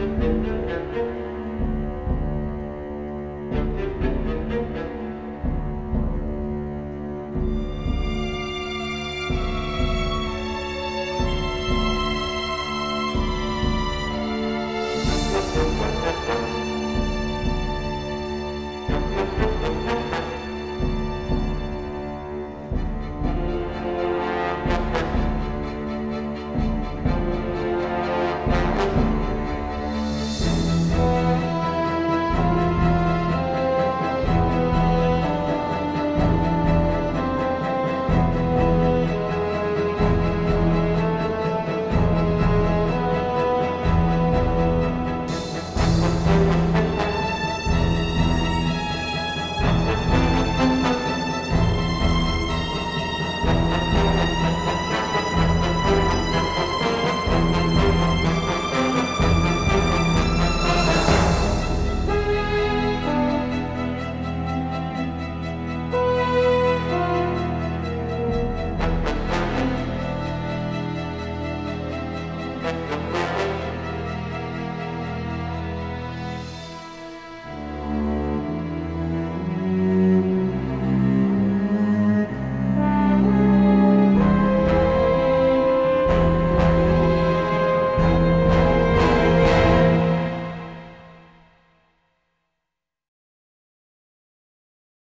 Música